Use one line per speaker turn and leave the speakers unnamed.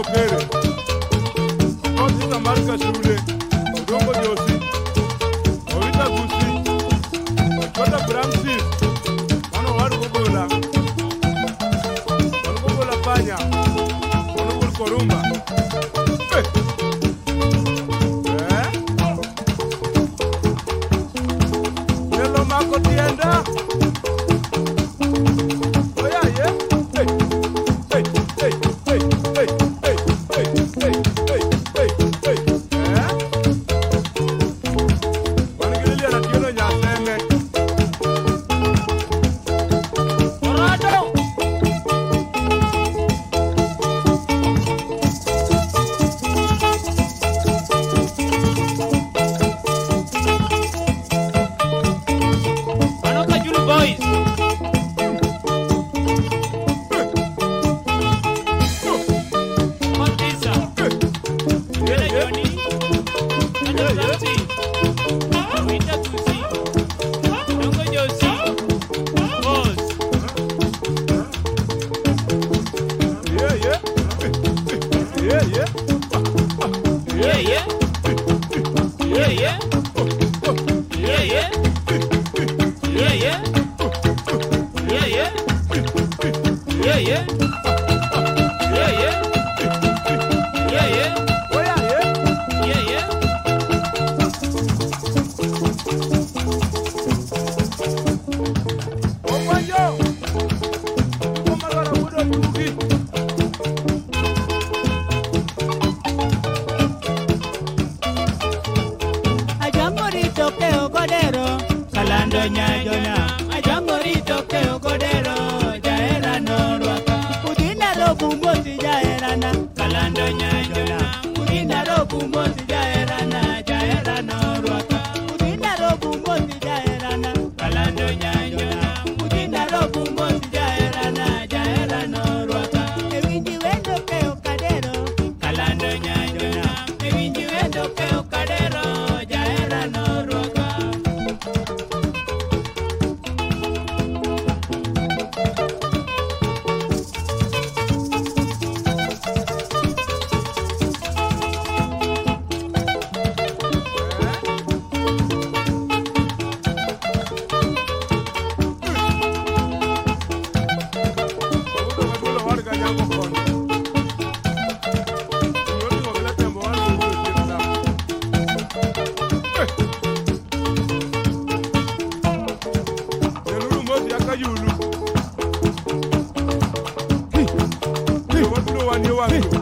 Kere. Kwa sisa marika shule, udongo ni osi
yeah, yeah. Doña Yona, allá morito que ocorero, ya era norua, Pudina lo bumbo si ya.
万。